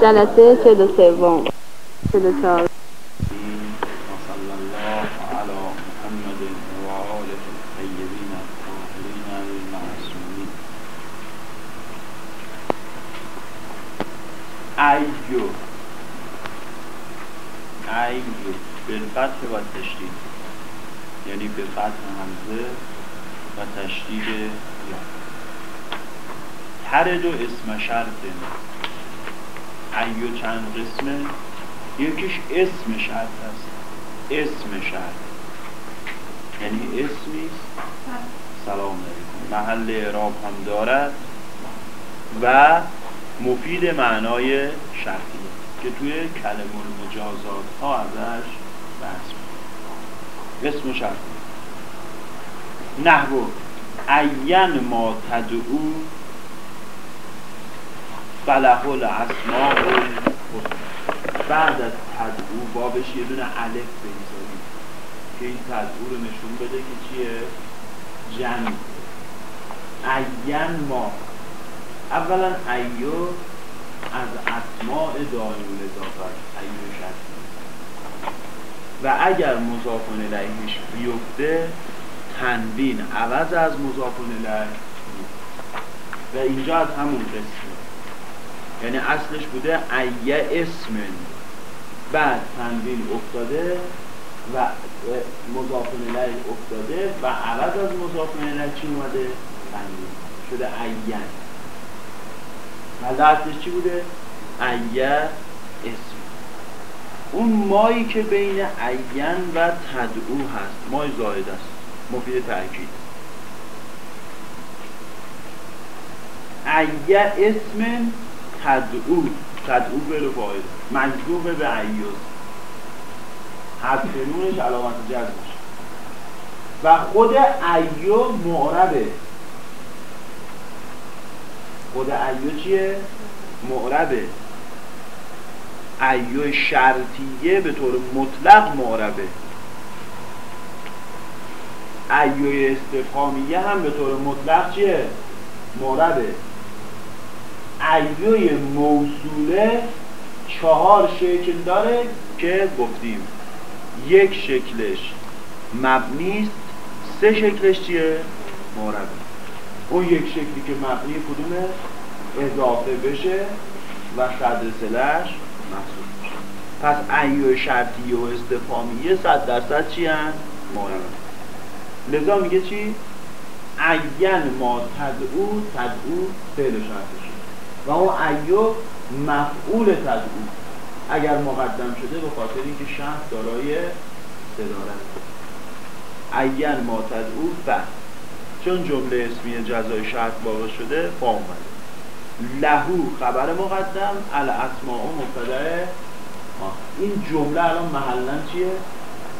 جلسه چه دو سوم. چه دو چهار. ایو ایو بالفتح و تشدید. یعنی به فتح همزه و تشدید یا. هر دو اسم شرط ایو چند قسمه. یکیش اسم شرط هست اسم شرط یعنی اسمی سلام علیکم. محل اعراب هم دارد و مفید معنای شرطیه که توی کلم المجازات ها ازش بحث. اسم شرط. نحو عین ما تدعو فله الاسماء بعد از تدعو بابش یه دونه الف بگذاریم که این تدعو رو نشون بده که چیه؟ جمع عین ما. اولا ایو از دائم الاضافه ایو شرطی و اگر مضاف الیهش بیفته تنوین عوض از مضاف الیه. و اینجا از همون قسمه یعنی اصلش بوده ایه اسم. بعد تنوین افتاده و مضاف الیه افتاده و عوض از مضاف الیه چی اومده؟ تنوین شده ولی اصلش چی بوده؟ ایه اسم. اون مایی که بین عین و تدعو هست. مای زاید است. مفید تأکید. ایه اسم تدعو تدعو به فاعل مجذوب به عیوز حذف نونش علامت جزمش و خود ایو معربه. خود ایو چیه؟ معربه. ایو شرطیه به طور مطلق معربه. ایو استفهامیه هم به طور مطلق چیه؟ معربه. ایوی موصوله چهار شکل داره که گفتیم. یک شکلش مبنی است. سه شکلش چیه؟ معربه اون یک شکلی که مبنی کدومه؟ اضافه بشه و صدر سلش محسوب بشه پس ایو شرطی و استفامیه صد درصد چی هن؟ لذا میگه چی؟ عین ما تدعو تدعو فعل شرطشه و اون ایو مفعول تدعو. اگر مقدم شده به خاطر اینکه شرط دارای صدارت عین ما تدعو ف چون جمله اسمی جزای شرط واقع شده فا اومده. لهو خبر مقدم الاسماء مبتدا این جمله الان محلا چیه؟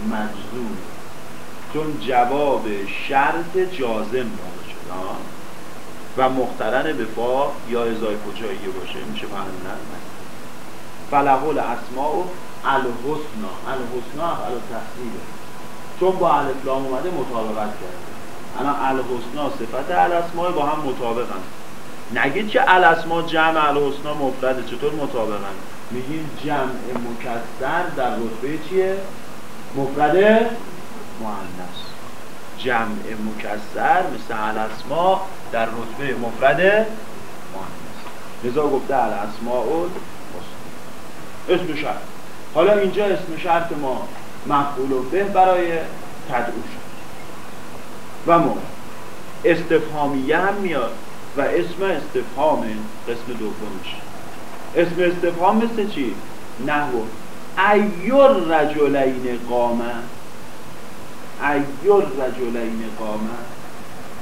مجزوم. چون جواب شرط جازم واقع شده. آه. و مخترن به فا یا ازای کجاییه باشه؟ میشه محلن فله الاسماء الحسنا. الحسنا افعال تحصیله چون با الف لام اومده مطابقت کرده. الان الحسنا صفت الاسماء با هم مطابقن. نگید که الاسماء جمع الحسنا مفرده. چطور مطابقن؟ میگیم جمع مکسر در رتبه چیه؟ مفرده مؤنث. جمع مکسر مثل الاسماء در رتبه مفرد مؤنث لذا گفته الاسماء اسم شرط. حالا اینجا اسم شرط ما مفعول و به برای تدعو شد. و ما استفهامیه هم میاد و اسم استفهام قسم دومش اسم استفهام مثل چی؟ نحو ایور رجلین قامه. ایور رجلین قامه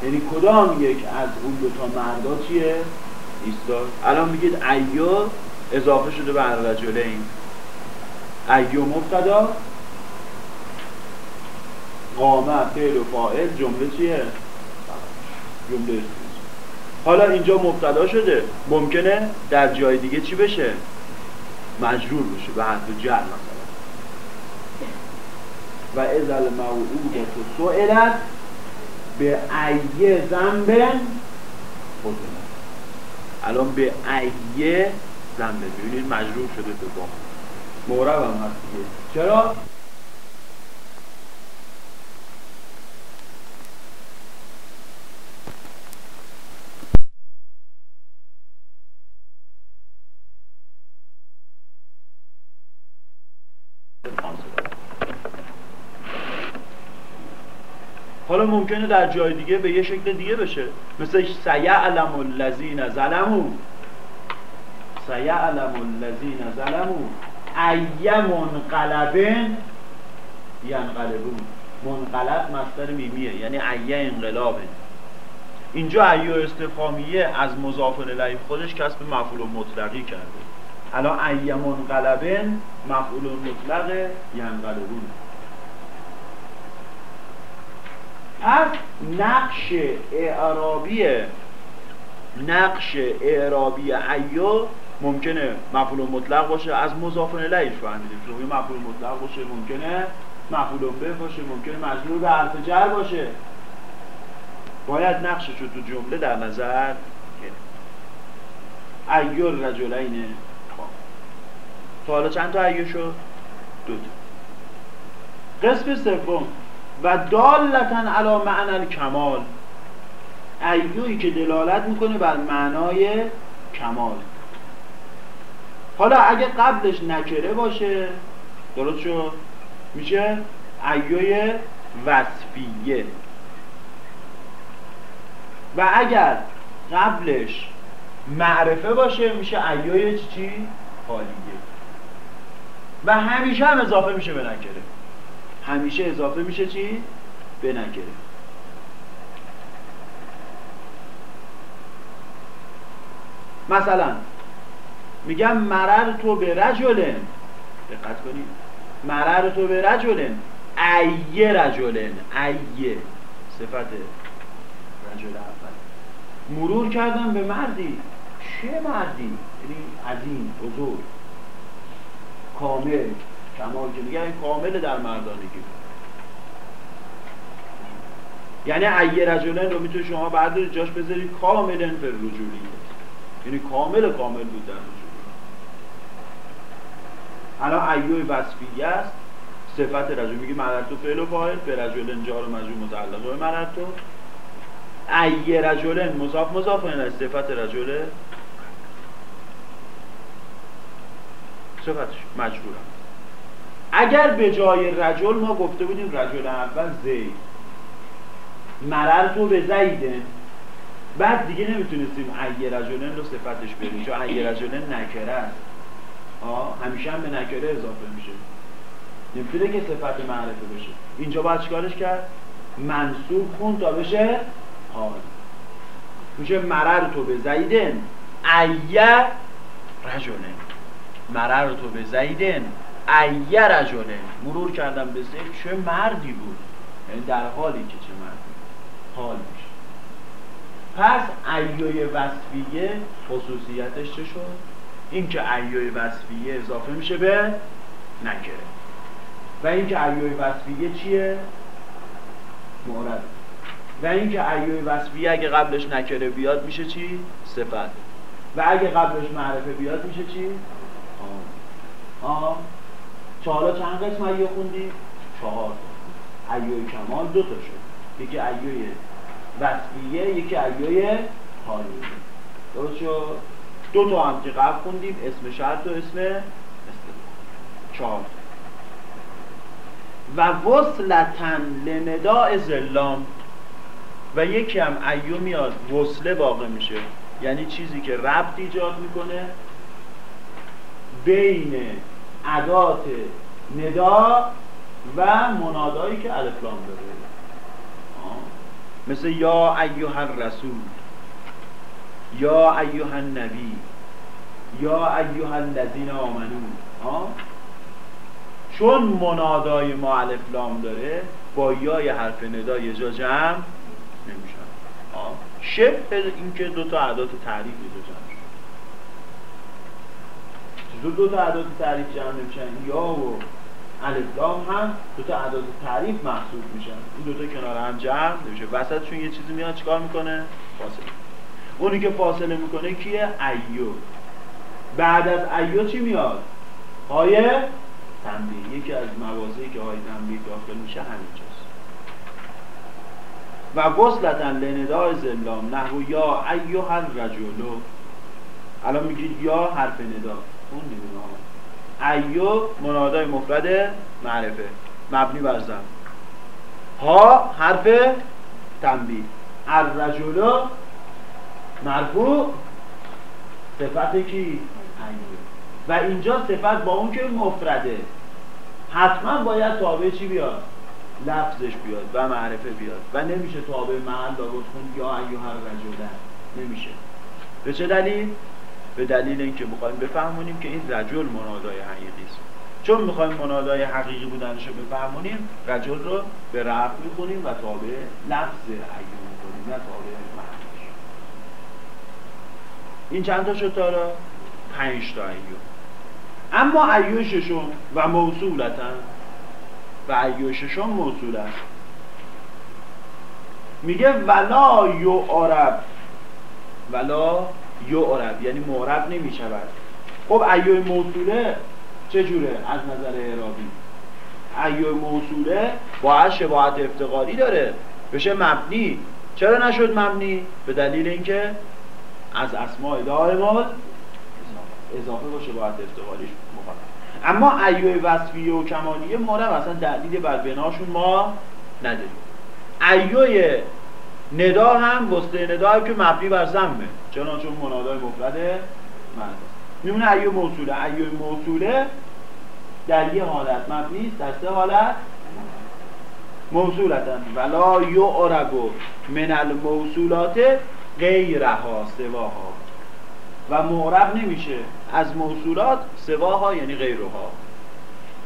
یعنی کدام یک از اون دو تا مردا چیه؟ ایستاد الان میگید ایو اضافه شده به الرجلین ایو مبتدا. قامه فعل و فاعل جمله چیه؟ جمله حالا اینجا مبتدا شده. ممکنه در جای دیگه چی بشه؟ مجرور بشه. به حرف جر مثلا. و از الموعودت سئلت به ایه ذنب الان به ایه زن ببینید مجرور شده به با مورب هم هست چرا؟ ممکنه در جای دیگه به یه شکل دیگه بشه. مثل سیعلم الذین ظلموا. سیعلم الذین ظلموا. ای منقلبن ینقلبون. منقلب مصدر میمیه یعنی ای انقلابه. اینجا ایو استفهامیه از مضاف الیه خودش کسب مفعول مطلقی کرده. الان ای منقلبن مفعول مطلق ینقلبون. پس نقش اعرابی نقش اعرابی ایو ممکنه مفعول مطلق باشه. از مضاف الیهش فهمیدیم. یه مفعول مطلق باشه ممکنه مفعول به باشه ممکنه مجرور به حرف جر باشه. باید نقشش رو تو جمله در نظر گرفت ایو رجلین تا حالا چند تا ایو شد؟ دو تا. قسم سوم. و دالتن علا معنی کمال ایوی که دلالت می‌کنه بر معنای کمال. حالا اگه قبلش نکره باشه درست شد؟ میشه؟ ایوی وصفیه. و اگر قبلش معرفه باشه میشه ایوی چی؟ حالیه. و همیشه هم اضافه میشه به نکره. همیشه اضافه میشه چی؟ به نکره مثلا میگم مرر تو به رجلن. دقت کنید. مرر تو به رجلن. ایه رجلن. ایه صفت رجل اول. مرور کردم به مردی. چه مردی؟ یعنی عظیم بزرگ. کامل. کمال که کامل در مردانگی یعنی ایه رجلن رو می‌تونید شما بعد جاش بذارید کاملا پر رجولی یعنی کامل کامل بود در رجولی الان ایوی وصفیه است. صفت رجل میگه مررتو فعل و فاعل به رجلن جار و مجرور متعلق به مررتو ایه رجلن مضاف مضاف این صفت رجل صفتش مجبورم اگر به جای رجل ما گفته بودیم رجل اول زید. مرر تو به زیده. بعد دیگه نمی‌تونستیم ایه رجلن رو صفتش بریم. چون ایه رجلن نکره است. همیشه هم به نکره اضافه میشه. نمی‌تونه که صفت معرفه بشه. اینجا باید چیکارش کرد؟ منصوب خون تا بشه حال میشه مرر تو به زیدن. ایه رجلن. مرر تو به زیدن. ایه رجلن مرور کردم به زید چه مردی بود؟ یعنی در حالی که چه مردی. حال میشه. پس ایوی وصفیه خصوصیتش چه شد؟ این که ایوی وصفیه اضافه میشه به نکره. و این که ایوی وصفیه چیه؟ مورد. و این که ایوی وصفیه اگه قبلش نکره بیاد میشه چی؟ صفت. و اگه قبلش معرفه بیاد میشه چی؟ آه. آه. چه حالا چند قسم ایو خوندی؟ چهار. تا ایوی کمال دو تا شد. یکی ایوی وصفیه یکی ایوی حالیه. درست شد؟ دو تا هم که قبل خوندیم اسم شرط و اسم چهار. و وصلتن لنداء زلام. و یکی هم ایو میاد وصله واقع میشه. یعنی چیزی که ربط ایجاد می‌کنه بین عدات ندا و منادایی که الفلام داره. مثل یا ایوه الرسول یا ایوه النبی یا ایوه الذین آمنو. چون منادای ما الفلام داره با یای حرف ندا یه جا جمع نمیشن شبه اینکه دو تا اعداد تعریف یه جا جمع چطور دو تا ادات تعریف جمع نمیشن یا و الف لام هم دو تا ادات تعریف محسوب میشن. این دو تا کنار هم جمع نمیشه. وسطشون یه چیزی میاد چیکار می‌کنه؟ فاصله. اونی که فاصله می‌کنه کیه؟ ایو. بعد از ایو چی میاد؟ های تنبیه. یکی از مواضعی که های تنبیه داخل میشه همینجاست. و وصلةً لنداء ذي اللام نحو يا أيها الرجلُ الان میگید یا حرف ندا ایو منادای مفرد معرفه. مبنی بر زم ها حرف تنبیه. الرجل مرفوع صفت کی؟ و اینجا صفت با اون که مفرده. حتما باید تابع چی بیاد؟ لفظش بیاد و معرفه بیاد. و نمیشه تابع محل داگت خون یا ایوه رجل نمیشه. به چه دلیل؟ به دلیل اینکه می‌خوایم بفهمونیم که این رجل منادای حقیقی است. چون می‌خوایم منادای حقیقی بودنش رو بفهمونیم رجل رو به رفع می‌خونیم و تابع لفظ ایو می‌کنیم نه تابع محلش این چند تا شد تا پنج تا ایو اما ایو ششم و موصولةً و ایو ششم موصول است میگه ولا یو عرب ولا یو عرب یعنی معرب نمی شود خب ایو موصوله چجوره از نظر اعرابی؟ ایو موصوله باید شباهت افتقاری داره. بشه مبنی. چرا نشد مبنی؟ به دلیل اینکه از اسماء دائمات اضافه با شباهت افتقاریش مخالف اما ایو وصفی و کمالیه مورم اصلا دلیل بر بناشون ما نداریم. ایو ندا هم وسته ندا هم که مبنی بر زمه چنانچه منادای مفرد مرد. میمونه ایو موصوله. ایو موصوله در یه حالت مبنی در سه حالت موصولتن. ولا یعرب من الموصولات غیرها سواها. و معرب نمیشه. از موصولات سواها یعنی غیرها.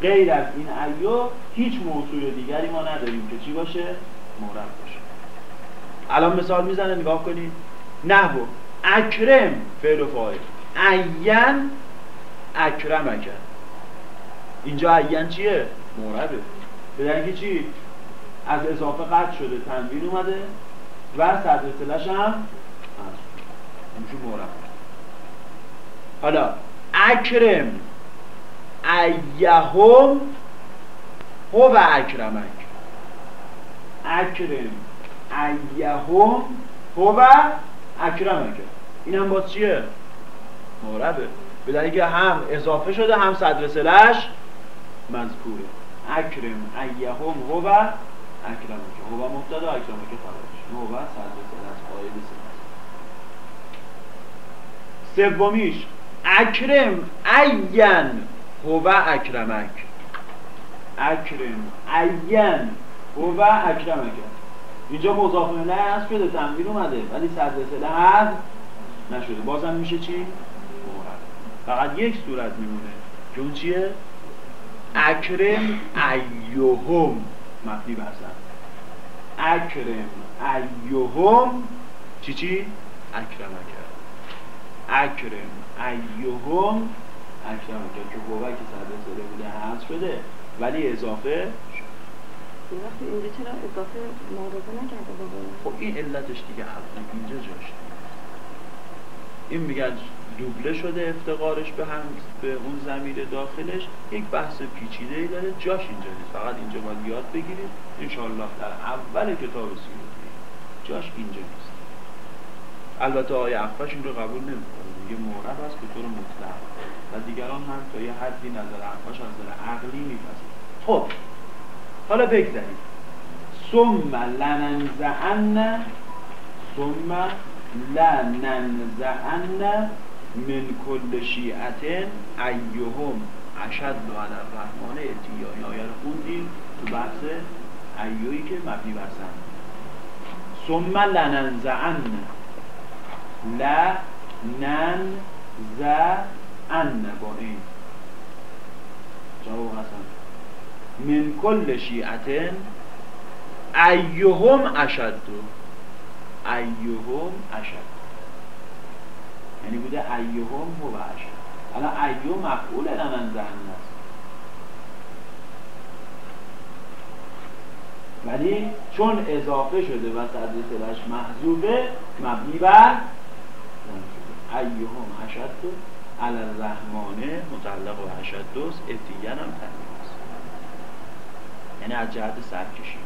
غیر از این ایو هیچ موصول دیگری ما نداریم که چی باشه؟ معرب باشه. الان مثال می‌زنه نگاه کنید نحو اکرم فعل و فاعل. عین اکرمک. اینجا عین چیه؟ معربه به چی؟ از اضافه قطع شده تنوین اومده و صدر سلش هم همیشه معرب حالا اکرم. ایهم هو اکرمک. اکرم. ایهم هو اکرمک این هم باز چیه؟ معربه به که هم اضافه شده هم صدر سلش مذکوره. اکرم ایهم هو اکرمک هو مبتدا اکرمک خبرش هو صدر سلش قاید سلش. سومیش اکرم این هو اکرمک. اکرم این هو اکرمک. اینجا مضاف نه هست شده تنوین اومده ولی صدر سله هست. نشده. بازم میشه چی؟ فقط یک صورت میمونه. که اون چیه؟ اکرم ایوهم. مفتی برزن اکرم ایوهم. چی چی؟ اکرم اکرم. اکرم ایوهم. اکرم اکرم. که هوه که صدر سله بوده هست شده. ولی اضافه خب این علتش دیگه حتما اینجا جاش. این میگن دوبله شده افتقارش به هم به اون زمیر داخلش. یک بحث پیچیده ای داره. جاش اینجا نیست. فقط اینجا باید یاد بگیرید. انشاءالله در اول کتاب جاش اینجا نیست. البته آقای اخفش این رو قبول نمی‌کنه. میگه معرب است به طور مطلق. و دیگران هم تا یه حدی نظر اخفش از نظر عقلی میپذیرند خب حالا بگذاریم. ثم لننزعن ثم لننزعن من کل شیعت ایهم اشد علی الرحمن اتیای آیه رو خوندیم تو بحث ایوی که مبنی برسن ثم لننزعن لننزعن با این. جواب حسن. من کل شیعتن ایهم اشد. ایهم اشد. یعنی بوده ایهم هو اشد. الان ایهم مفعول لمن زن است ولی چون اضافه شده و صدر سلش محضوبه مبنی بر ایهم اشد. علی الرحمانه متعلق به اشدوس اتیان هم تنبیه یعنی از جهت سرکشی.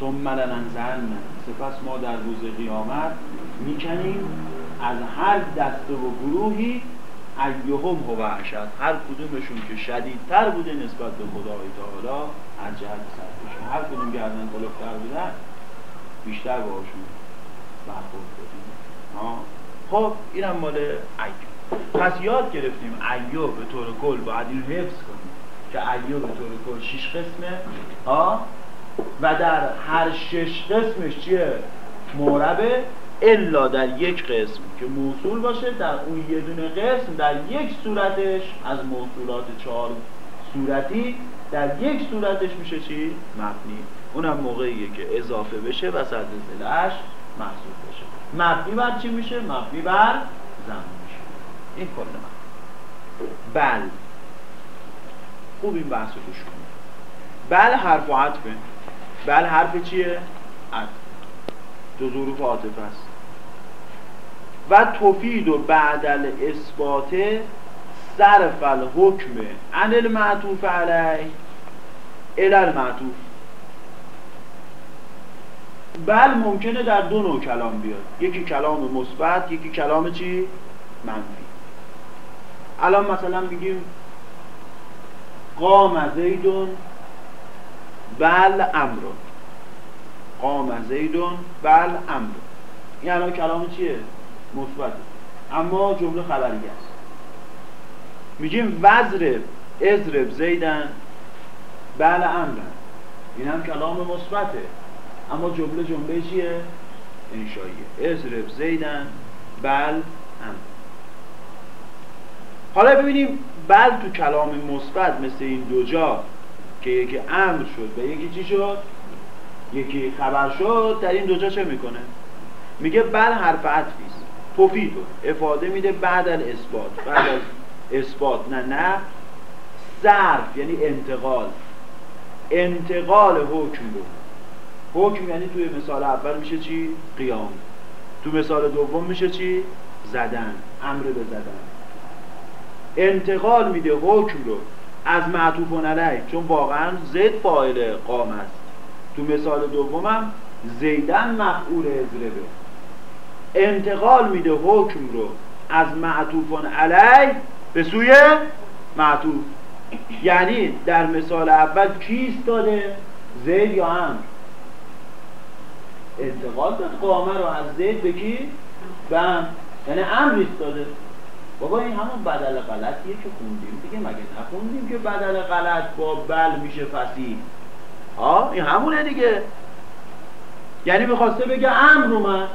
ثم لننزعن. سپس ما در روز قیامت می‌کنیم از هر دسته و گروهی ایهم هو اشد هر کدومشون که شدیدتر بوده نسبت به خدای تعالی از جهت سرکشی. هر کدوم گردن کلفتر بودن بیشتر باشون برخورد کنیم. خب اینم مال ایوب. پس یاد گرفتیم ایوب به طور کل باید این حفظ کنیم. که ایوب به طور کل شش قسمه ها و در هر شش قسمش چیه؟ موربه الا در یک قسم که موصول باشه در اون یه دونه قسم در یک صورتش از موصولات چهار صورتی در یک صورتش میشه چی؟ مبنی. اونم موقعیه که اضافه بشه و صد زلش محصول بشه. مبنی بر چی میشه؟ مبنی بر زمان میشه. این کل من بل خوب این بحث رو گوش بل حرف و عطفه. بل حرف چیه؟ عطف. دو ظروف عاطفه است. و تفید و بعدل اثبات صرف الحکم عن المعطوف علیه الى المعطوف. بل ممکنه در دو نوع کلام بیاد. یکی کلام مثبت یکی کلام چی؟ منفی. الان مثلا میگیم قام زیدون بل امرون قام زیدون بل امرون این الان کلام چیه؟ مثبت اما جمله خبری است. میگیم وزرب ازرب زیدن بل امرن. این هم کلام مثبته. اما جمله جمله چیه؟ انشاییه ازرب زیدن بل امر حالا ببینیم بل تو کلام مثبت مثل این دو جا که یکی امر شد و یکی چی شد؟ یکی خبر شد در این دو جا چه می‌کنه؟ میگه بل حرف عطفی است تفیدو افاده میده بعد از اثبات. بعد از اثبات. نه نه. صرف یعنی انتقال. انتقال حکم رو. حکم یعنی توی مثال اول میشه چی؟ قیام. تو مثال دوم میشه چی؟ زدن. امر به زدن. انتقال میده حکم رو از معطوف علیه چون واقعا زد فاعل قام است. تو مثال دومم زیدن مفعول ازربه انتقال میده حکم رو از معطوف علیه به سوی معطوف. یعنی در مثال اول کی داده؟ زید یا امر انتقال داد قامه رو. از زید به کی؟ به یعنی امر ایستاده. بابا این همون بدل غلطیه که خوندیم. دیگه مگه نخوندیم که بدل غلط با بل میشه فسیح؟ ها این همونه دیگه. یعنی می‌خواسته بگه امر اومد.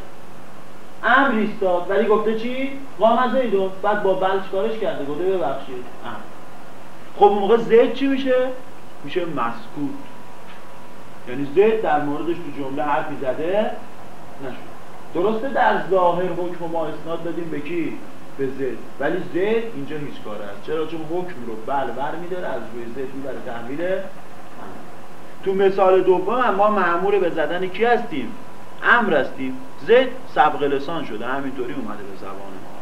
امر ایستاد. ولی گفته چی؟ قام زیدون بعد با بل چیکارش کرده؟ گفته ببخشید امر. خب اون موقع زید چی میشه؟ میشه مسکوت. یعنی زید در موردش تو جمله حرفی زده نشد. درسته در ظاهر حکم ما اسناد دادیم به کی؟ به زید ولی زید اینجا هیچ کار است. چرا؟ چون حکم رو بل بر میداره از روی زید می‌بره تحویل تو مثال دوم ما معمور به زدن کی هستیم؟ امر هستیم. زید سبق لسان شده همینطوری اومده به زبان ما.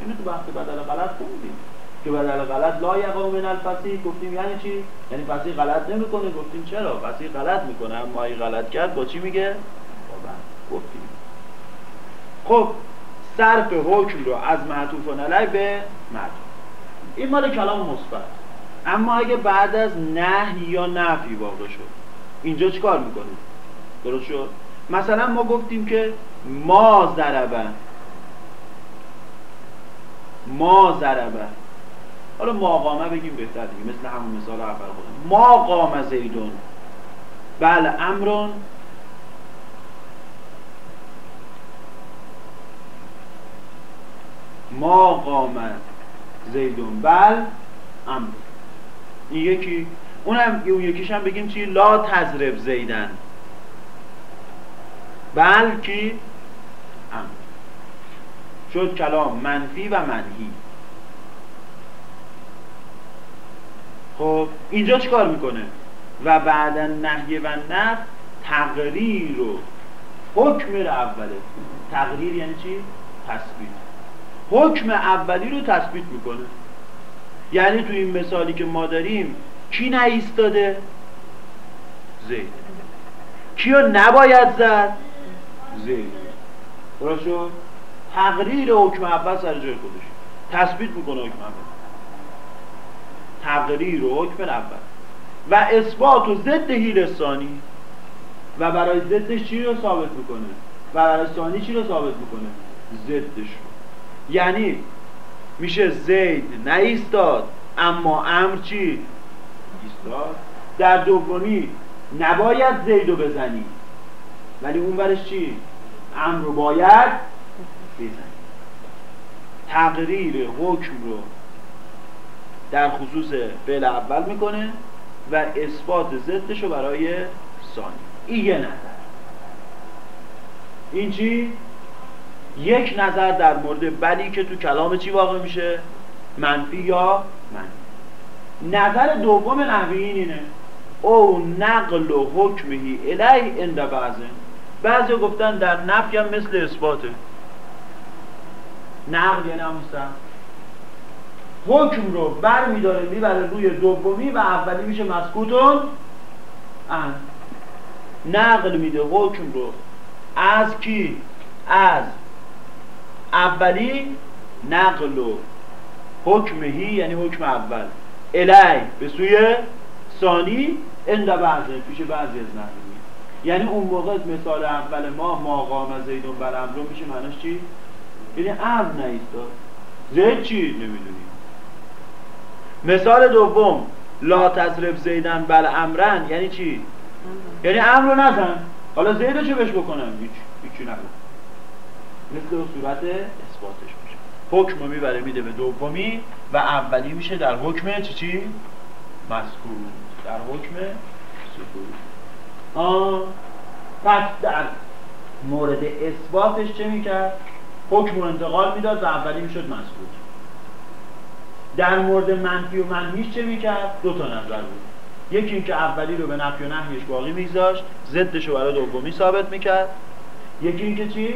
اینو تو بحث بدل غلط خوندیم. که بدل غلط لا یقام من الفصیح گفتیم یعنی چی؟ یعنی فصیح غلط نمی‌کنه. گفتیم چرا؟ فصیح غلط می‌کنه. اما این غلط کرد با چی میگه؟ با گفتیم. خب صرف حکم رو از معطوف علی به معطوف. این مال کلام مثبت. اما اگه بعد از نهی یا نفی واقع شد اینجا چیکار می‌کنیم؟ درست شد؟ مثلا ما گفتیم که ما ضربه ما ضربه حالا ماقامه بگیم بهتر دیگه مثل همون مثال اول خودم. ما قام زیدون. بله امرون ما قام زیدون بل امر این یکی اونم اون یکیش هم بگیم چی؟ لا تزرب زیدن. بلکی امر شد کلام منفی و منهی خب اینجا چیکار می‌کنه؟ و بعدا نهی و نف تقریر رو حکم اوله. تقریر یعنی چی؟ تصویر. حکم اولی رو تثبیت می‌کنه. یعنی تو این مثالی که ما داریم کی نایستاده؟ زید. کیو نباید زد؟ زید. درست تقریر حکم اول سر جای خودش تثبیت می‌کنه حکم اول. تقریر حکم اول. و اثبات و ضد هیل ثانی. و برای ضدش چی رو ثابت می‌کنه؟ و برای ثانی چی رو ثابت می‌کنه؟ ضدش رو. یعنی میشه زید نایستاد اما امر چی؟ ایستاد. در دومی نباید زید رو بزنی. ولی اون برش چی؟ امر رو باید بزنی. تقریر حکم رو در خصوص فعل اول می‌کنه و اثبات ضدش رو برای ثانی. این یه نظر. این چی؟ یک نظر در مورد بلی که تو کلام چی واقع میشه؟ منفی یا منفی؟ نظر دوم نحویین اینه. او نقل و حکمهی الی اند بعضه. بعضی گفتن در نفی هم مثل اثباته. نقل یعنی حکم رو بر میداره می‌بره روی دومی و اولی میشه مسکوتون ان نقل میده حکم رو. از کی؟ از اولی نقل و حکمهی یعنی حکم اول الی به سوی ثانی اند بعضه پیش بعضی از نقلی یعنی اون موقع مثال اول ما ما قام زیدون بر امرو میشه معناش چی؟ یعنی امر نیست زید چی؟ نمی‌دونی مثال دوم لا تصرف زیدن بل امرن یعنی چی؟ یعنی امر رو نزن حالا زیدو چه بهش بکنم؟ هیچ هیچی مثل صورت اثباتش میشه حکم رو می‌بره میده به دومی و اولی میشه در حکم چی چی؟ مذکور در حکم سکوت پس در مورد اثباتش چه می‌کرد؟ حکم رو انتقال می‌داد و اولی می‌شد مذکور در مورد منفی و منهیش چه می‌کرد؟ دو تا نظر بود یکی اینکه اولی رو به نفی و نهیش باقی میذاشت ضدش رو برای دومی ثابت می‌کرد یکی اینکه چی؟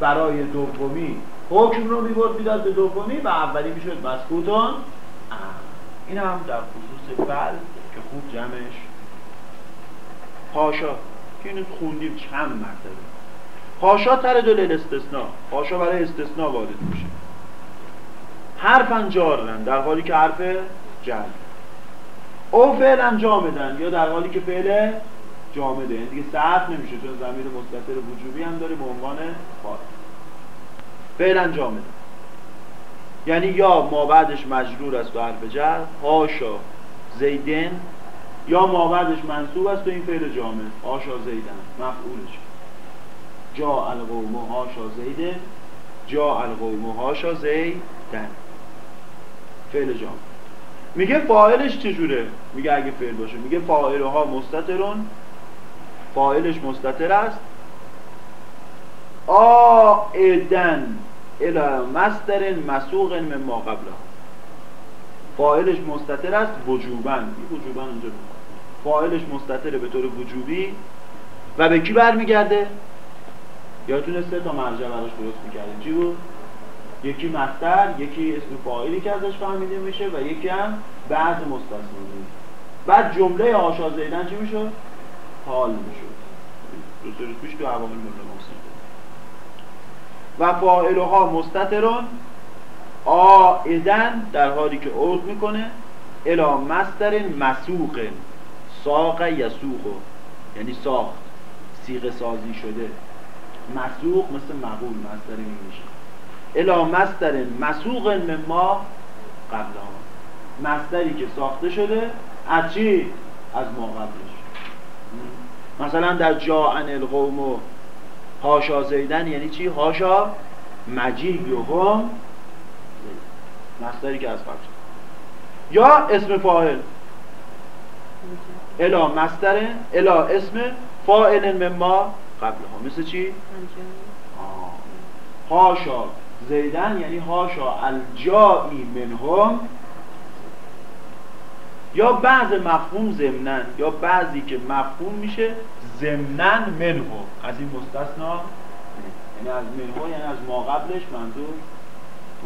برای دومی. حکم رو می‌برد می‌داد به دومی و اولی می‌شد مسکوتون این هم در خصوص بل که خوب جمعش. پاشا که اینو خوندیم چند مرتبه. پاشا تر دل استثناء. پاشا برای استثناء وارد میشه. حرف جارن در حالی که حرف جر او فعل جامدن یا در حالی که فعل جامده. یعنی دیگه صرف نمیشه چون زمیر مستطر وجوبی هم داره به عنوان خاص فعلا جامده. یعنی یا ما بعدش مجرور است و حرف جر هاشا زیدن یا ما بعدش منصوب است و این فعل جامد. هاشا زیدن مفعولش. جا القوم هاشا زیدن جا القوم هاشا زیدن. فعل جام میگه فاعلش چجوره؟ میگه اگه فعل باشه. میگه فاعلها مستترون. فاعلش مستتر است. آئدن الى مصدر مسوق ما قبله فاعلش مستتر است وجوبن وجوبن اونجا فاعلش مستتره به طور وجوبی. و به کی برمیگرده؟ یادتونه سه تا مرجع براش درست می‌کردیم. چی بود؟ یکی مستر یکی اسم فاعلی که ازش فهمیده میشه و یکی هم بعض مستثنی. بعد جمله آشا زیدن چی میشه؟ حال میشه دو سه روز پیش تو عوامل مله و فاعلها مستترون آئدن در حالی که عود می‌کنه الا مستر مسوق ساق یسوق یعنی ساخت سیغ سازی شده. مسوق مثل مقول مستر میشه الا مستر مسوق من ما قبل مستری که ساخته شده از چی؟ از ما قبلش مثلا در جاعن القوم و هاشا زیدن یعنی چی؟ هاشا مجید هم مستری که از قبل یا اسم فاعل. الا مستر الا اسم فاعل مما قبل ها مثل چی؟ هاشا زیدن یعنی هاشا الجایی منهم. یا بعض مفهوم زمنن یا بعضی که مفهوم میشه زمنن منهو. از این مستثنا یعنی از منهو یعنی از ما قبلش منظور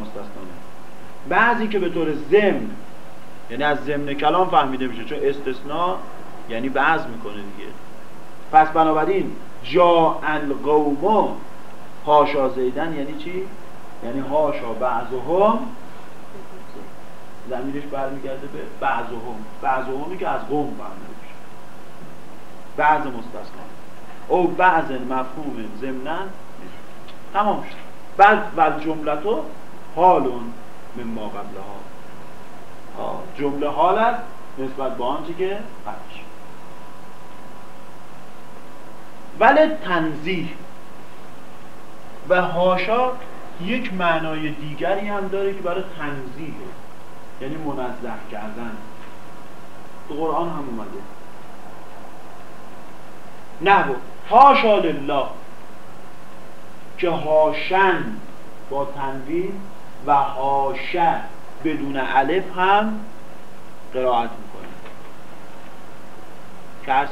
مستثنا بعضی که به طور ضمن یعنی از ضمن کلام فهمیده میشه چون استثناء یعنی بعض می‌کنه دیگه. پس بنابراین جا القوم هاشا زیدن یعنی چی؟ یعنی هاشا بعضهم زمیرش برمیگرده به بعضهم بعضهمی که از قوم فهمیده میشه بعض مستثنا او بعض مفهوم ضمنا تمام شد. بعد و جملتو حالون من ما ها جمله حال است نسبت به آنچه که قبلش. ولی تنزیح و هاشا یک معنای دیگری هم داره که برای تنزیه. یعنی منزه کردن. تو قرآن هم اومده. نه هاشا لله. که هاشن با تنوین و هاشه بدون الف هم قرائت می‌کنه.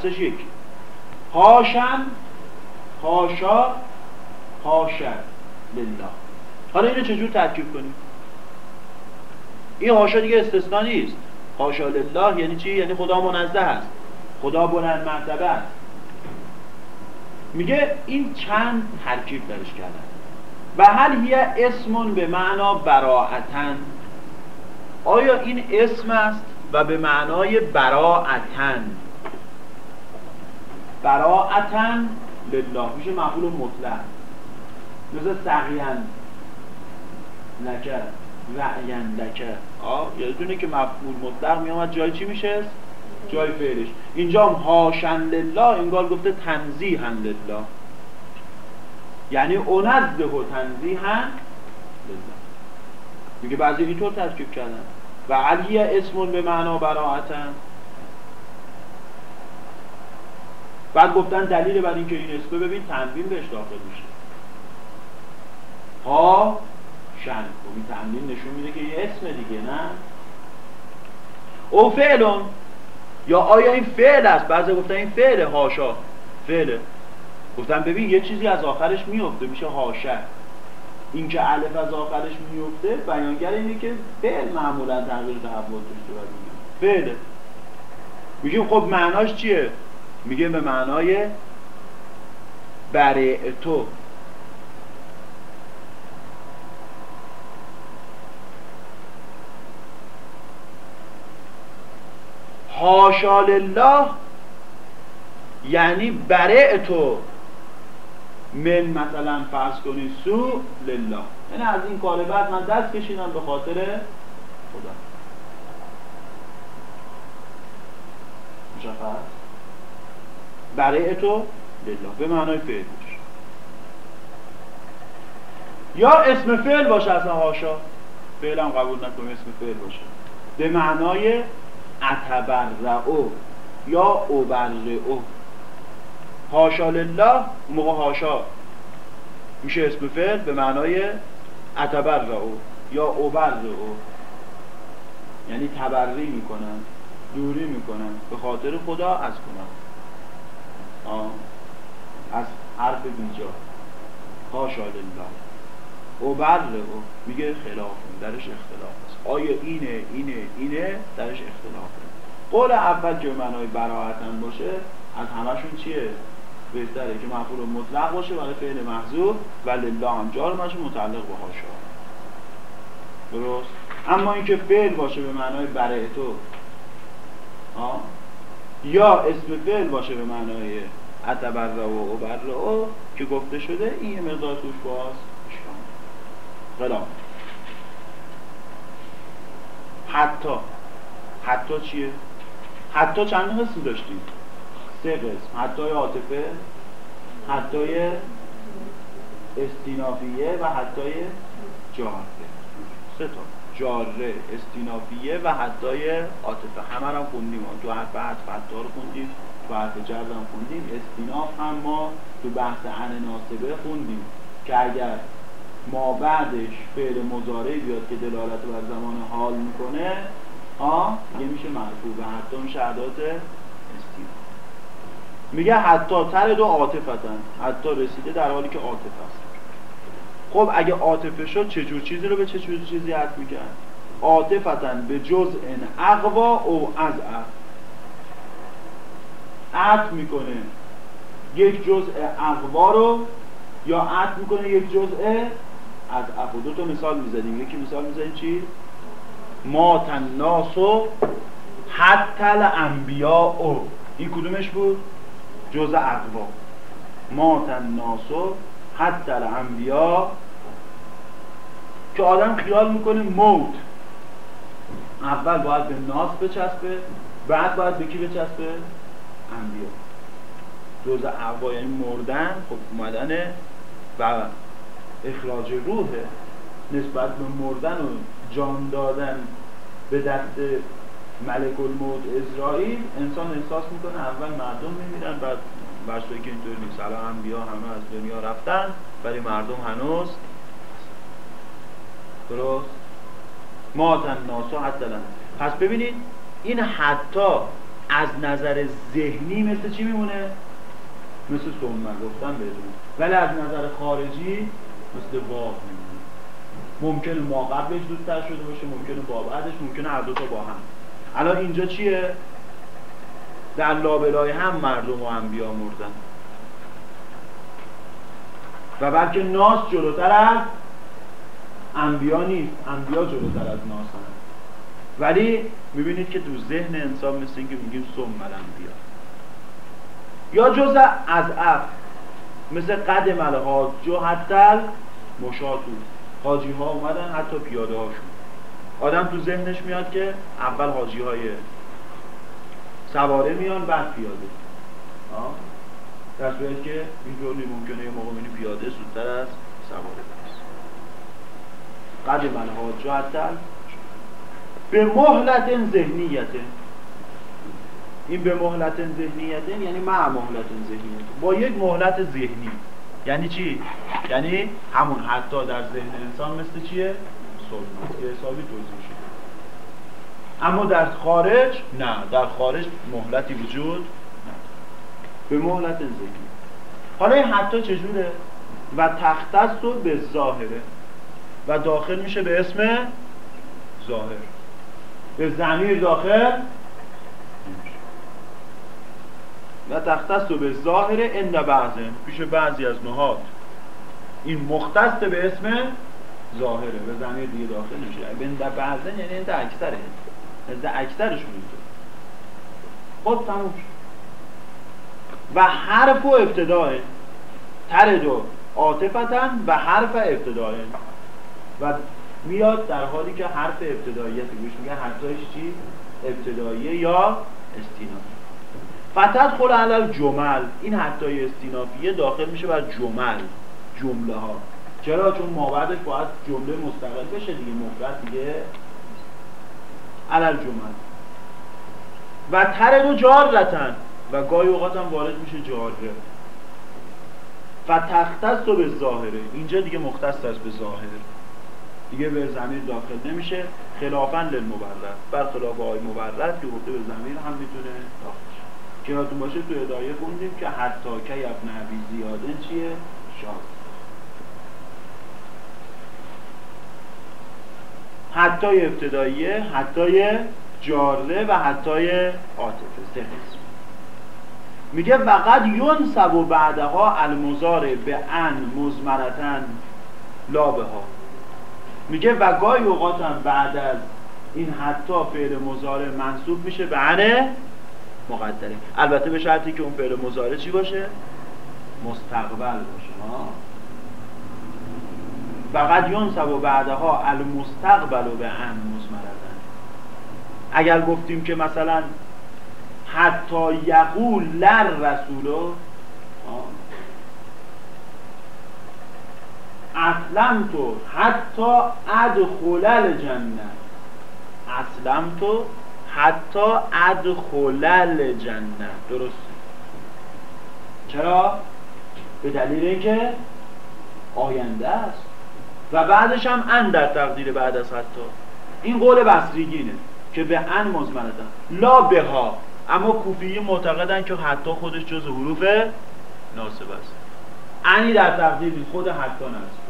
که یکی. هاشن هاشا هاشه لله. حالا اینو چجور ترکیب کنیم؟ این هاشا دیگه استثنا نیست. هاشا لله یعنی چی؟ یعنی خدا منزه است. خدا بلند مرتبه است. میگه این چند ترکیب درش کردن. و هل هی اسمون به معنا براعتن. آیا این اسم است و به معنای براعتن؟ براعتن لله. میشه مفعول مطلق. مثل سقیان لکه رعین لکه. یادتونه که مفعول مطلق میامد جای چی میشه؟ جای فعلش. اینجا هم هاشن لله انگار گفته تنزیحن لله. یعنی اونزده و تنزیحن لله. میگه بعضی اینطور ترکیب کردن. و علی اسمون به معنا براعتن. بعد گفتن دلیل بر اینکه این اسم ببین تنوین بهش داخل میشه. ها؟ شن این تنوین نشون میده که یه اسم دیگه نه؟ او فعلون. یا آیا این فعل است؟ بعضی گفتن این فعل هاشا فعله گفتن ببین یه چیزی از آخرش میفته میشه هاشه این که الف از آخرش میفته بیانگر اینه که فعل معمولا تغییر تحول داشته باید فعله میگیم خب معناش چیه؟ میگه به معنای برع تو. هاشا لله یعنی برع تو. من مثلا فرض کنی سو لله. یعنی از این کار بعد من دست کشیدم به خاطر خدا. مشخص؟ برای تو لله. به معنای فعل یا اسم فعل باشه اصلا هاشا فعل هم قبول نکنیم اسم فعل باشه. به معنای اتبرعو یا اوبرعو هاشا لله موقع هاشا میشه اسم فعل به معنای اتبرعو یا اوبرعو یعنی تبری می‌کنن دوری می‌کنن به خاطر خدا از کنن. از حرف بیجا هاشا لله. اوبرعو میگه خلاف درش اختلاف است. آیا اینه اینه اینه؟ درش اختلافه قول اول که معنای براحتن باشه از همشون چیه؟ بهتره که مفعول مطلق باشه برای فعل محذوف و لله هم جار باشه متعلق به هاشا درست؟ اما اینکه فعل باشه به معنای برای تو. یا اسم فعل باشه به معنای اتبر و او که گفته شده این مقدار توش باز. خلاف حتی حتی چیه؟ حتی چند قسم داشتیم؟ سه قسم حتی عاطفه حتی استینافیه و حتی جاره. سه تا. جاره استینافیه و حتی عاطفه. همه هم خوندیم. تو حرف حرف حتی رو خوندیم تو حرف جر هم خوندیم. استیناف هم ما تو بحث عن ناسبه خوندیم. که اگر ما بعدش فعل مزارعی بیاد که دلالت بر زمان حال می‌کنه ها یه میشه مرفوع و حتی میشه عدات میگه حتی تر دو عاطفتن. حتی رسیده در حالی که عاطف است. خب اگه عاطفه شد چه جور چیزی رو به چه جور چیزی عطف می‌کرد؟ عاطفتن به جزء اقوا او از عطف می‌کنه. یک جزء اقوا رو یا عطف می‌کنه یک جزء از دو تا مثال می‌زدیم یکی مثال می‌زدیم چی؟ ما تناسو حتی الانبیاء او. این کدومش بود؟ جزء اقوا. ما تناسو حتی الانبیاء که آدم خیال می‌کنه موت. اول باید به ناس بچسبه بعد باید به کی بچسبه؟ انبیا. جز اقوا یعنی مردن. خب اومدن و اخراج روحه نسبت به مردن و جان دادن به دست ملک الموت اسرائیل انسان احساس می‌کنه اول مردم میمیرن بعد بچه‌ای که اینطور نیست. الان انبیا همه از دنیا رفتن ولی مردم هنوز درست؟ ماتن ناسا حتی پس ببینید این حتی از نظر ذهنی مثل چی میمونه؟ مثل سنت گفتم بهتون. ولی از نظر خارجی مثل واق میمونه. ممکنه ما قبلش زودتر شده باشه ممکنه با بعدش ممکنه هر دو تا با هم. الان اینجا چیه؟ در لابلای هم مردم و انبیا مردن و بلکه ناس جلوتر از انبیا نیست. انبیا جلوتر از ناس هم. ولی می‌بینید که تو ذهن انسان مثل اینکه میگیم سم انبیا یا جز از اف مثل قدم الحاجو حتی مشاتو حاجی ها اومدن حتی پیاده هاشون آدم تو ذهنش میاد که اول حاجی های سواره میان بعد پیاده. در صورت که اینجور ممکنه یه موقع پیاده زودتر از سواره برسه قدم الحاجو حتی به مهلت ذهنیت این به مهلت ذهنیت یعنی مع مهلت ذهنیت با یک مهلت ذهنی. یعنی چی؟ یعنی همون حتی در ذهن انسان مثل چیه؟ سنت که حسابی توضیح شده اما در خارج نه. در خارج مهلتی وجود نه به مهلت ذهنی. حالا این حتی چجوره؟ و تختص و به ظاهره. و داخل میشه به اسم ظاهر. به زمیر داخل و تختص به ظاهر اند بعضه پیش بعضی از نهاد. این مختص به اسم ظاهره. به زمیر دیگه داخل میشه اند بعضه یعنی اند اکثره. اند اکثرشون خب تموم و حرف و ابتداه تر دو. عاطفتن و حرف ابتداه و میاد در حالی که حرف ابتداییت گوش میگن حرفایش چی؟ ابتداییه یا استینافی فتت خور علل جمل این حتی استینافیه داخل میشه بر جمل جمله ها چرا؟ چون مابعدش باید جمله مستقل بشه دیگه مفرد دیگه. علل جمل و تر دو جارتن و گاهی اوقات هم وارد میشه جاره فتختص به ظاهره. اینجا دیگه مختص است به ظاهر. دیگه به زمین داخل نمیشه. خلافا للمبرد برخلاف آی مبرد که به زمین هم می‌تونه داخل. که یادتون باشه تو ادایه خوندیم که حتی که ابن عبی زیادن چیه؟ شاد. حتی ابتداییه حتی جاره و حتی عاطفه. سه میگه وقد ینصب و بعدها المزاره به ان مزمرتن لابه ها میگه و اوقات هم بعد از این حتی فعل مزاره منصوب میشه به عنه مقدره. البته به شرطی که اون فعل مزاره چی باشه؟ مستقبل باشه فقط ینصب و بعدها المستقبل و به ان مزمرتن. اگر گفتیم که مثلا حتی یقول لر رسولو اسلم تو حتی ادخل الجنه اسلم تو حتی ادخل الجنه درست چرا؟ به دلیل اینکه آینده است. و بعدش هم ان در تقدیر بعد از حتی. این قول بصریگینه که به ان مزمنتن. لا به ها اما کوفیی معتقدن که حتی خودش جز حروف ناسب است. انی در تقدیر خود حتی نصب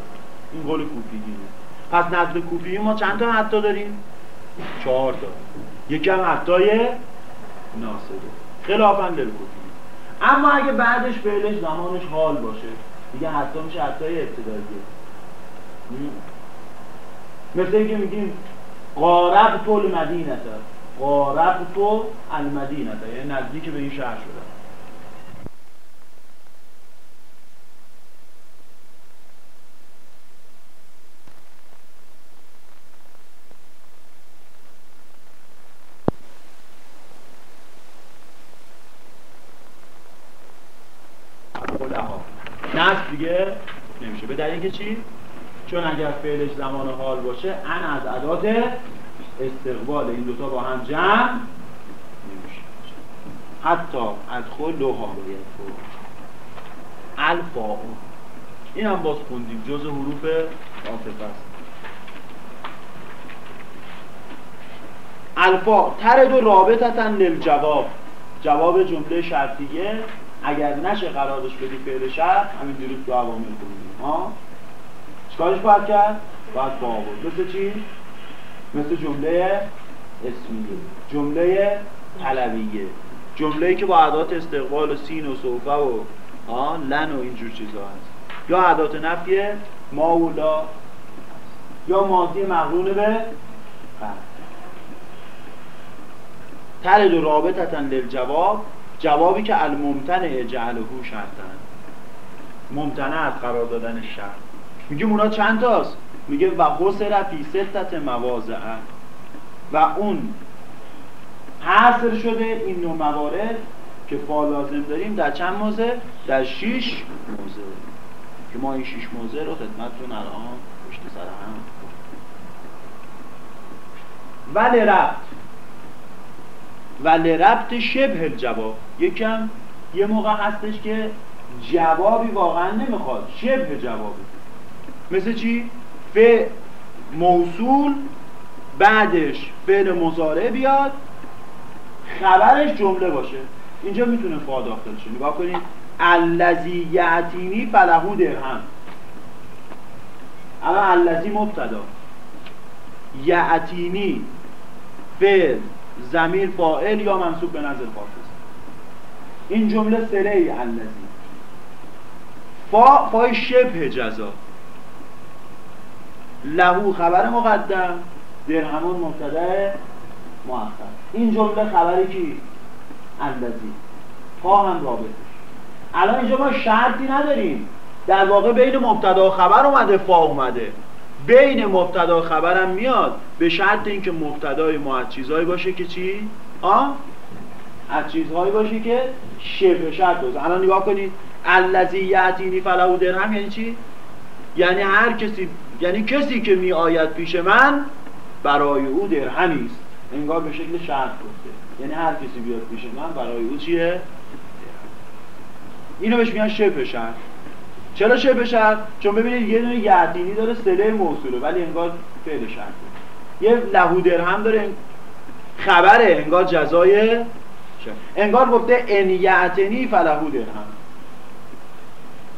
این قول کوفیگیه پس نزد کوفی ما چند تا حتی داریم؟ چهار تا. یکی هم حتای ناسبه خلافا للکوفی اما اگه بعدش فعلش زمانش حال باشه دیگه حتی میشه حتای ابتدایی مثل اینکه میگیم قارب المدینه قارب تو المدینه یعنی نزدیک به این شهر شده نصب دیگه که چی؟ چون اگر فعلش زمان حال باشه ان از عدات استقبال. این دوتا با هم جمع نمیشه. حتی خود لوها باید الفا این هم باز خوندیم. جز حروف عاطفه است. الفا ترد و رابطتن للجواب. جواب جمله شرطیه. اگر نشه قرارش بدی فعل شرط همین دیروز تو عوامل خوندیم. ها؟ چیکارش باید کرد؟ باید با آورد مثل چی؟ مثل جمله اسمیه. جمله طلبیه جمله که با عدات استقبال و سین و صوفه و لن و اینجور چیزا هست. یا عدات نفیه ما و لا. یا ماضی مقرون به تلد و رابطتن للجواب جوابی که الممتنع جعله شرطن. ممتنع از قرار دادن شرط. میگه اونا چند تاست؟ میگه و حسر فی ستت مواضع و اون حاصل شده این نوع موارد که فا لازم داریم در چند موضع؟ در شیش موضع. که ما این شیش موضع رو خدمتتون الان پشت سر هم ولی ربط. ولی ربط شبه الجواب. یکم یه موقع هستش که جوابی واقعا نمی‌خواد. شبه جوابی. مثل چی؟ فعل موصول بعدش فعل مزارع بیاد خبرش جمله باشه. اینجا می‌تونه فا داخل شه. نگاه کنید. الذی یعتینی فلهو درهم. اما الذی مبتدا. یعتینی فعل زمیر فاعل یا منصوب به نظر خاص این جمله سره الذی. فا فای شبه جزا. لهو خبر مقدم درهمون مبتدا مؤخر این جمله خبری کی الذی پا هم رابطش الان اینجا ما شرطی نداریم. در واقع بین مبتدا و خبر اومده فا اومده. بین مبتدا و خبرم میاد. به شرط اینکه مبتدای ما از چیزهایی باشه که چی؟ آ؟ از چیزهایی باشه که شبه شرط باشه. الان نگاه کنید. الذی یاتینی فلهو درهم یعنی چی؟ یعنی هر کسی یعنی کسی که می آید پیش من برای او درهمی است. انگار به شکل شرط گفته. یعنی هر کسی بیاد پیش من برای او چیه؟ اینو بهش میگن شبه شرط. چرا شبه شرط؟ چون ببینید یه دونه یعدینی داره سله موصوله ولی انگار فعل شرط یه لهو درهم داره خبره انگار جزای انگار گفته ان یعتنی فلهو درهم.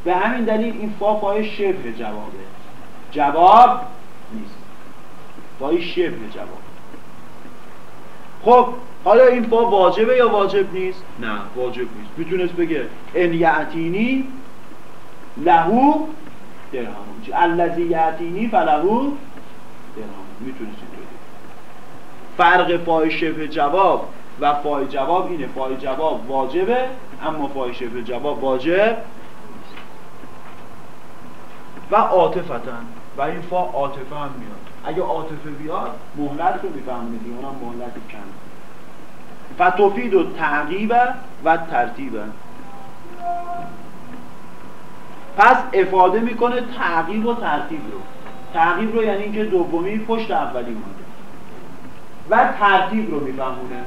به همین دلیل این فا فای شبه جوابه. جواب نیست. فای شبه جواب. خب حالا این فا واجبه یا واجب نیست؟ نه واجب نیست. می‌تونست بگه إن يأتيني له درهم الذي يأتيني فله درهم می‌تونست فرق فای شبه جواب و فای جواب اینه. فای جواب واجبه اما فای شبه جواب واجب و عاطفتن. و این فا عاطفه هم میاد. اگه عاطفه بیاد مهلت رو میفهمونه دیگه. اونم مهلت کم. فتوفید و تعقیب و ترتیب. پس افاده می‌کنه تعقیب و ترتیب رو. تعقیب رو یعنی اینکه دومی پشت اولی اومده. و ترتیب رو میفهمونه.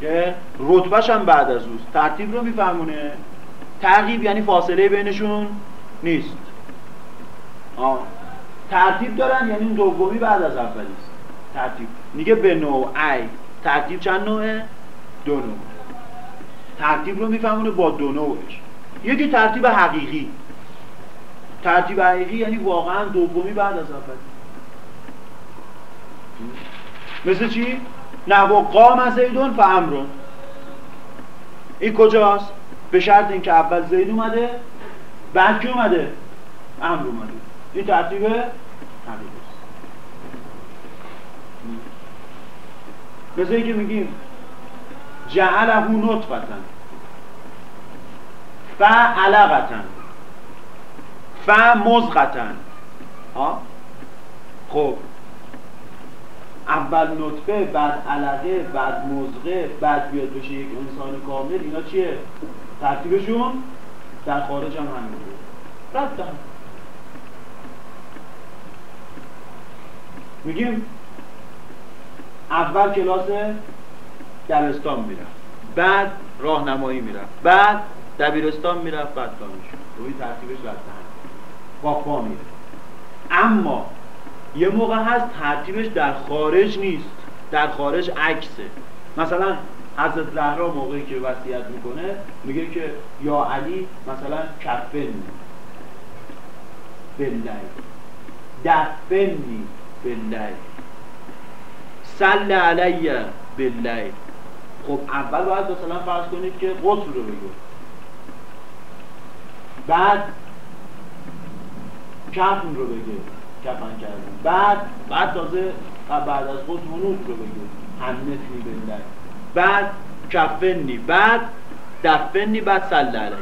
که رتبهش هم بعد از اوست. ترتیب رو میفهمونه. تعقیب یعنی فاصله بینشون. نیست. آه. ترتیب دارن یعنی دومی بعد از اولی است ترتیب. میگه به نوع ای ترتیب چند نوعه؟ دو نوع. ترتیب رو میفهمونه با دو نوعش. یکی ترتیب حقیقی. ترتیب حقیقی یعنی واقعا دومی بعد از اولی مثل چی؟ نحو قام زیدون و امرون این کجاست؟ به شرط اینکه اول زید اومده بعد کی اومده؟ امر اومده. این ترتیب حقیقی مثل اینکه میگیم جعله نطفتن. ف علقتن. ف مزغتن ها؟ خب. اول نطفه بعد علقه بعد مزغه بعد بیاد بشه یک انسان کامل اینا چیه؟ ترتیبشون در خارج هم همین رفتن میگیم اول کلاس دبستان می‌رفت. بعد راهنمایی می‌رفت. بعد دبیرستان می‌رفت بعد دانشگاه روی ترتیبش رد با میره اما یه موقع هست ترتیبش در خارج نیست. در خارج عکسه. مثلا حضرت زهرا موقعی که وصیت می‌کنه میگه که یا علی مثلا کفن بالله. دفنی بالله. سل علی بالله. خب اول باید مثلا فرض کنید که غسل رو بگو بعد کفن رو بگه. کفن کردن. بعد بعد تازه بعد از خود رو بگه. همنتنی بالله. بعد کفنی بعد دفنی بعد سل علیه.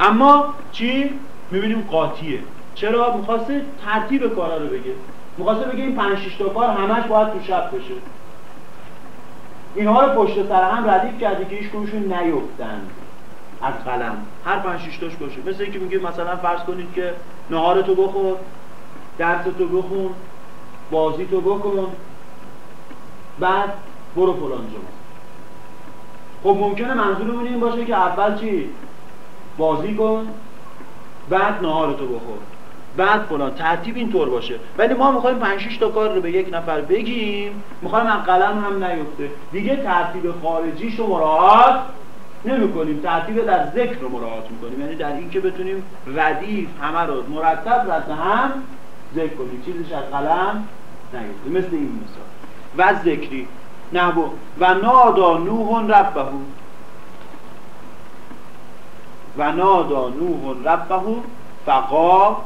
اما چی؟ می‌بینیم قاطیه. چرا؟ می‌خواسته ترتیب کارا رو بگه. می‌خواسته بگه این پنج تا کار همش باید تو شب بشه. اینها رو پشت سر هم ردیف کرده که هیچ کنشون نیفتن. از قلم. هر پنج تاش باشه. مثل اینکه میگه مثلا فرض کنید که نهار تو بخور درس تو بخون بازی تو بکن بعد برو فلان جا. خب ممکنه منظورمون این باشه که اول چی؟ بازی کن بعد نهار تو بخور. بعد فلان. ترتیب اینطور باشه. ولی ما می‌خوایم 5 تا کار رو به یک نفر بگیم. می‌خوایم از هم نیفته. دیگه ترتیب خارجیش رو مراعات نمی کنیم ترتیب در ذکر رو مراعات می‌کنیم. یعنی در این که بتونیم ردیف همه رو مرتب رد هم ذکر کنیم. چیزش از قلم نیفته. مثل این مثال. و ذکری. نبو و نادا نوح ربه. و نادا نوح ربه فقا.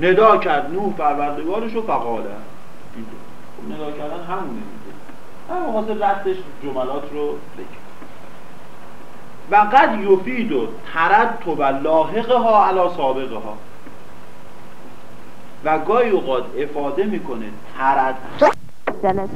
ندا کرد نوح پروردگارش و فقاله خب ندا کردن همونه هم خواست رستش جملات رو بگه و قد یفید و ترد تو و لاحقه ها علا سابقه ها. و گاهی اوقات افاده می‌کنه ترد